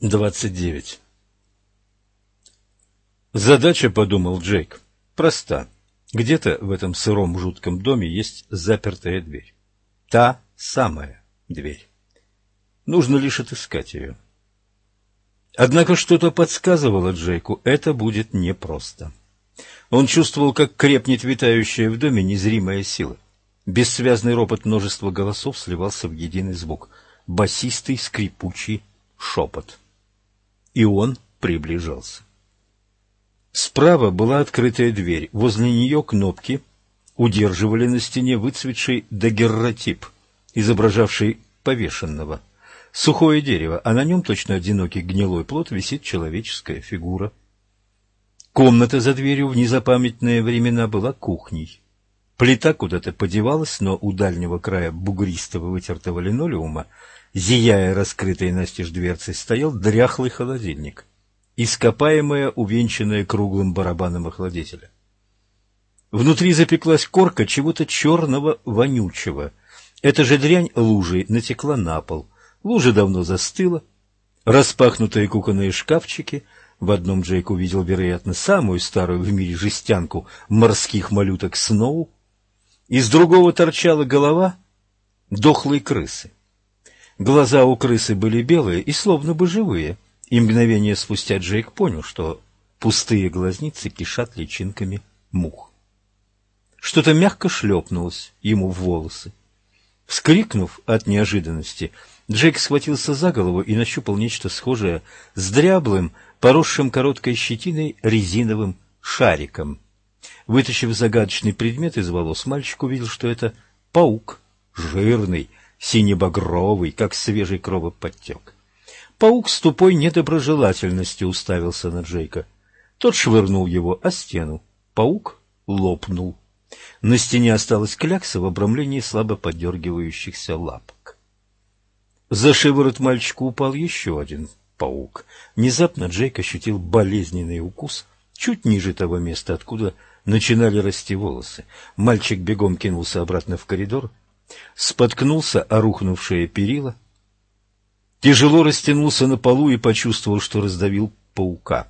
29. Задача, подумал Джейк, проста. Где-то в этом сыром жутком доме есть запертая дверь. Та самая дверь. Нужно лишь отыскать ее. Однако что-то подсказывало Джейку, это будет непросто. Он чувствовал, как крепнет витающая в доме незримая сила. Бессвязный ропот множества голосов сливался в единый звук. Басистый, скрипучий шепот и он приближался. Справа была открытая дверь, возле нее кнопки удерживали на стене выцветший дагерротип, изображавший повешенного. Сухое дерево, а на нем точно одинокий гнилой плод висит человеческая фигура. Комната за дверью в незапамятные времена была кухней. Плита куда-то подевалась, но у дальнего края бугристого вытертого линолеума зияя раскрытой настежь дверцей, стоял дряхлый холодильник, ископаемая, увенчанная круглым барабаном охладителя. Внутри запеклась корка чего-то черного, вонючего. Эта же дрянь лужей натекла на пол. Лужа давно застыла. Распахнутые кухонные шкафчики. В одном Джейк увидел, вероятно, самую старую в мире жестянку морских малюток Сноу. Из другого торчала голова дохлой крысы. Глаза у крысы были белые и словно бы живые, и мгновение спустя Джейк понял, что пустые глазницы кишат личинками мух. Что-то мягко шлепнулось ему в волосы. Вскрикнув от неожиданности, Джейк схватился за голову и нащупал нечто схожее с дряблым, поросшим короткой щетиной резиновым шариком. Вытащив загадочный предмет из волос, мальчик увидел, что это паук, жирный, синебагровый, как свежий кровоподтек. Паук с тупой недоброжелательностью уставился на Джейка. Тот швырнул его о стену. Паук лопнул. На стене осталась клякса в обрамлении слабо подергивающихся лапок. За шиворот мальчику упал еще один паук. Внезапно Джейк ощутил болезненный укус чуть ниже того места, откуда начинали расти волосы. Мальчик бегом кинулся обратно в коридор, споткнулся о рухнувшее перила, тяжело растянулся на полу и почувствовал, что раздавил паука.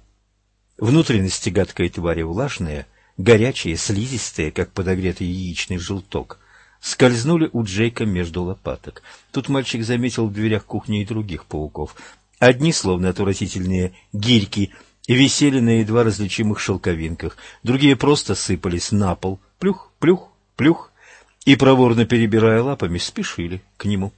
Внутренности гадкой твари влажные, горячие, слизистые, как подогретый яичный желток, скользнули у Джейка между лопаток. Тут мальчик заметил в дверях кухни и других пауков. Одни, словно отвратительные гирьки, висели на едва различимых шелковинках, другие просто сыпались на пол, плюх, плюх, плюх, и, проворно перебирая лапами, спешили к нему.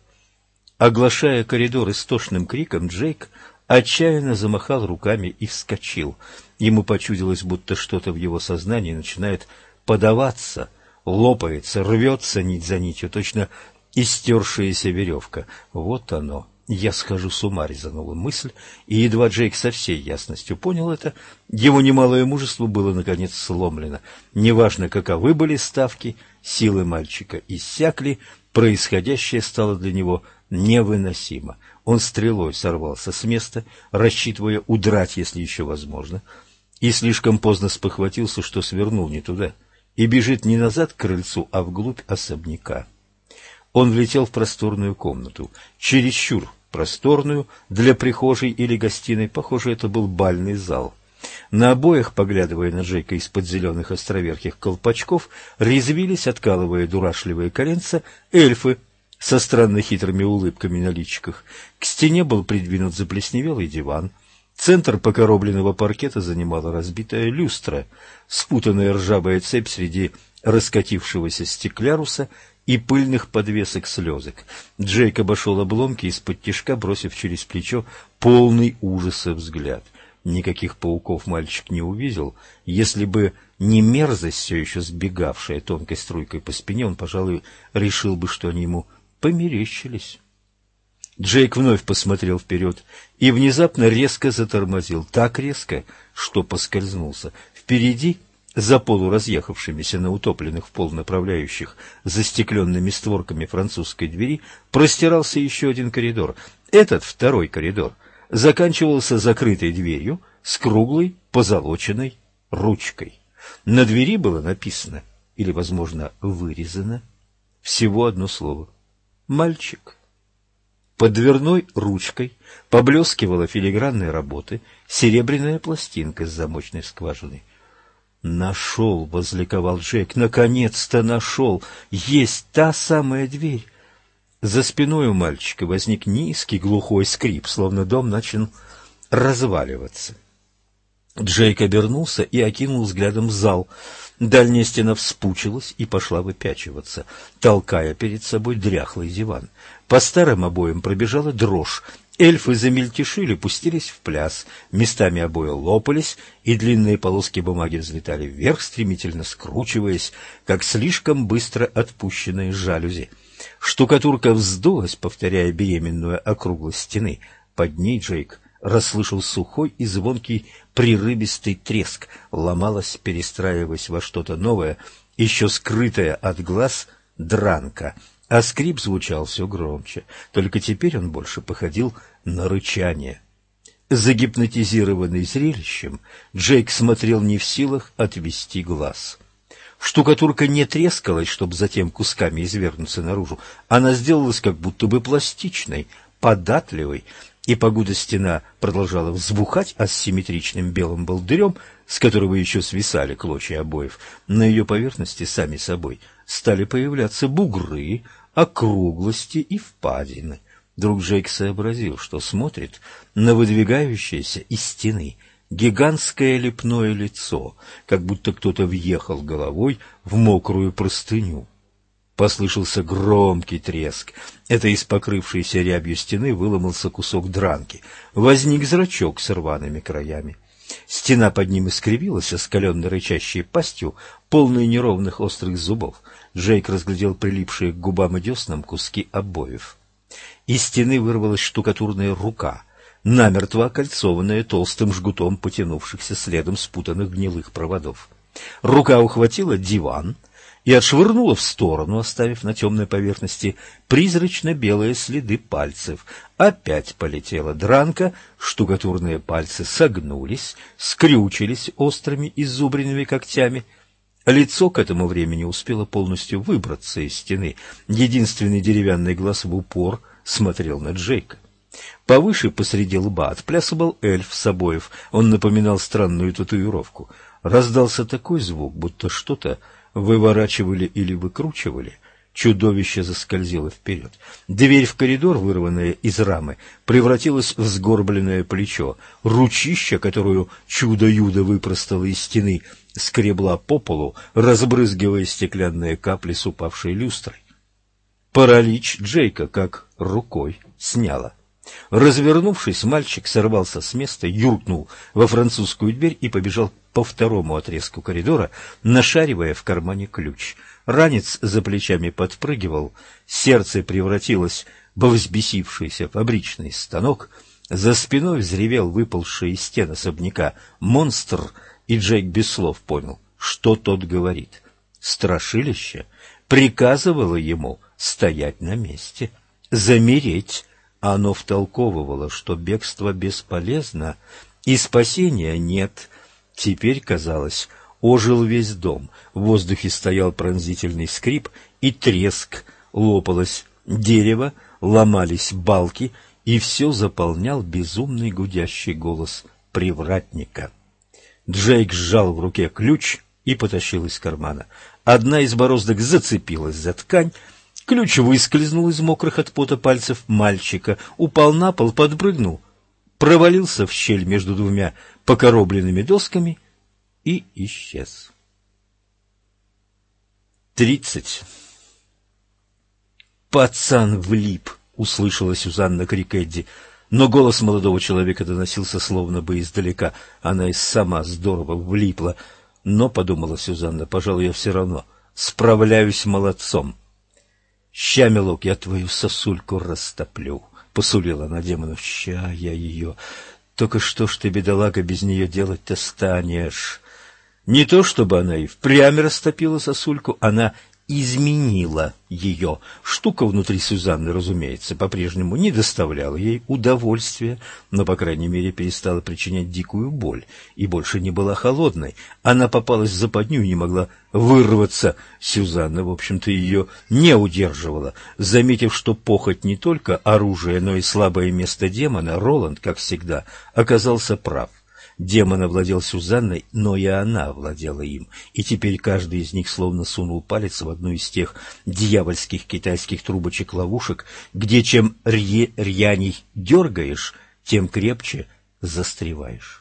Оглашая коридор истошным криком, Джейк отчаянно замахал руками и вскочил. Ему почудилось, будто что-то в его сознании начинает подаваться, лопается, рвется нить за нитью, точно истершаяся веревка. Вот оно, я схожу с ума, резанула мысль, и едва Джейк со всей ясностью понял это, его немалое мужество было, наконец, сломлено. Неважно, каковы были ставки, силы мальчика иссякли, происходящее стало для него невыносимо. Он стрелой сорвался с места, рассчитывая удрать, если еще возможно, и слишком поздно спохватился, что свернул не туда, и бежит не назад к крыльцу, а вглубь особняка. Он влетел в просторную комнату, чересчур просторную, для прихожей или гостиной, похоже, это был бальный зал. На обоях, поглядывая на Джейка из-под зеленых островерхих колпачков, резвились, откалывая дурашливые коленца, эльфы со странно хитрыми улыбками на личиках. К стене был придвинут заплесневелый диван. Центр покоробленного паркета занимала разбитая люстра, спутанная ржавая цепь среди раскатившегося стекляруса и пыльных подвесок слезок. Джейк обошел обломки из-под тишка, бросив через плечо полный ужаса взгляд. Никаких пауков мальчик не увидел. Если бы не мерзость, все еще сбегавшая тонкой струйкой по спине, он, пожалуй, решил бы, что они ему померещились. Джейк вновь посмотрел вперед и внезапно резко затормозил. Так резко, что поскользнулся. Впереди за полуразъехавшимися на утопленных в пол направляющих застекленными створками французской двери простирался еще один коридор. Этот второй коридор заканчивался закрытой дверью с круглой позолоченной ручкой. На двери было написано, или, возможно, вырезано, всего одно слово — «мальчик». Под дверной ручкой поблескивала филигранной работы серебряная пластинка с замочной скважиной. «Нашел!» — возликовал Джек. «Наконец-то нашел! Есть та самая дверь!» За спиной у мальчика возник низкий глухой скрип, словно дом начал разваливаться. Джейк обернулся и окинул взглядом зал. Дальняя стена вспучилась и пошла выпячиваться, толкая перед собой дряхлый диван. По старым обоям пробежала дрожь. Эльфы замельтешили, пустились в пляс. Местами обои лопались, и длинные полоски бумаги взлетали вверх, стремительно скручиваясь, как слишком быстро отпущенные жалюзи. Штукатурка вздулась, повторяя беременную округлость стены. Под ней Джейк расслышал сухой и звонкий прерывистый треск, ломалась, перестраиваясь во что-то новое, еще скрытое от глаз дранка, а скрип звучал все громче, только теперь он больше походил на рычание. Загипнотизированный зрелищем, Джейк смотрел не в силах отвести глаз. Штукатурка не трескалась, чтобы затем кусками извергнуться наружу. Она сделалась как будто бы пластичной, податливой, и погода стена продолжала взбухать асимметричным белым болдырем, с которого еще свисали клочья обоев, на ее поверхности сами собой стали появляться бугры, округлости и впадины. Друг Джейк сообразил, что смотрит на выдвигающееся из стены гигантское лепное лицо, как будто кто-то въехал головой в мокрую простыню. Послышался громкий треск. Это из покрывшейся рябью стены выломался кусок дранки. Возник зрачок с рваными краями. Стена под ним искривилась, оскаленной рычащей пастью, полной неровных острых зубов. Джейк разглядел прилипшие к губам и деснам куски обоев. Из стены вырвалась штукатурная рука, намертво окольцованная толстым жгутом потянувшихся следом спутанных гнилых проводов. Рука ухватила диван — и отшвырнула в сторону, оставив на темной поверхности призрачно-белые следы пальцев. Опять полетела дранка, штукатурные пальцы согнулись, скрючились острыми изубренными когтями. Лицо к этому времени успело полностью выбраться из стены. Единственный деревянный глаз в упор смотрел на Джейка. Повыше посреди лба отплясывал эльф с обоев. Он напоминал странную татуировку. Раздался такой звук, будто что-то выворачивали или выкручивали, чудовище заскользило вперед. Дверь в коридор, вырванная из рамы, превратилась в сгорбленное плечо. Ручища, которую чудо-юдо выпростало из стены, скребла по полу, разбрызгивая стеклянные капли с упавшей люстрой. Паралич Джейка как рукой сняла. Развернувшись, мальчик сорвался с места, юркнул во французскую дверь и побежал по второму отрезку коридора, нашаривая в кармане ключ. Ранец за плечами подпрыгивал, сердце превратилось во взбесившийся фабричный станок, за спиной взревел выползший из стен особняка монстр, и Джейк без слов понял, что тот говорит. Страшилище приказывало ему стоять на месте, замереть. Оно втолковывало, что бегство бесполезно и спасения нет — Теперь, казалось, ожил весь дом. В воздухе стоял пронзительный скрип и треск, лопалось дерево, ломались балки, и все заполнял безумный гудящий голос привратника. Джейк сжал в руке ключ и потащил из кармана. Одна из бороздок зацепилась за ткань, ключ выскользнул из мокрых от пота пальцев мальчика, упал на пол, подпрыгнул, провалился в щель между двумя покоробленными досками и исчез. Тридцать. «Пацан влип!» — услышала Сюзанна крик Эдди. Но голос молодого человека доносился словно бы издалека. Она и сама здорово влипла. Но, — подумала Сюзанна, — пожалуй, я все равно справляюсь молодцом. «Ща, милок, я твою сосульку растоплю», — посулила она демону. «Ща я ее...» Только что ж ты, бедолага, без нее делать-то станешь? Не то, чтобы она и впрямь растопила сосульку, она изменила ее. Штука внутри Сюзанны, разумеется, по-прежнему не доставляла ей удовольствия, но, по крайней мере, перестала причинять дикую боль и больше не была холодной. Она попалась в западню и не могла вырваться. Сюзанна, в общем-то, ее не удерживала. Заметив, что похоть не только оружие, но и слабое место демона, Роланд, как всегда, оказался прав. Демон овладел Сюзанной, но и она владела им, и теперь каждый из них словно сунул палец в одну из тех дьявольских китайских трубочек-ловушек, где чем рье рьяней дергаешь, тем крепче застреваешь.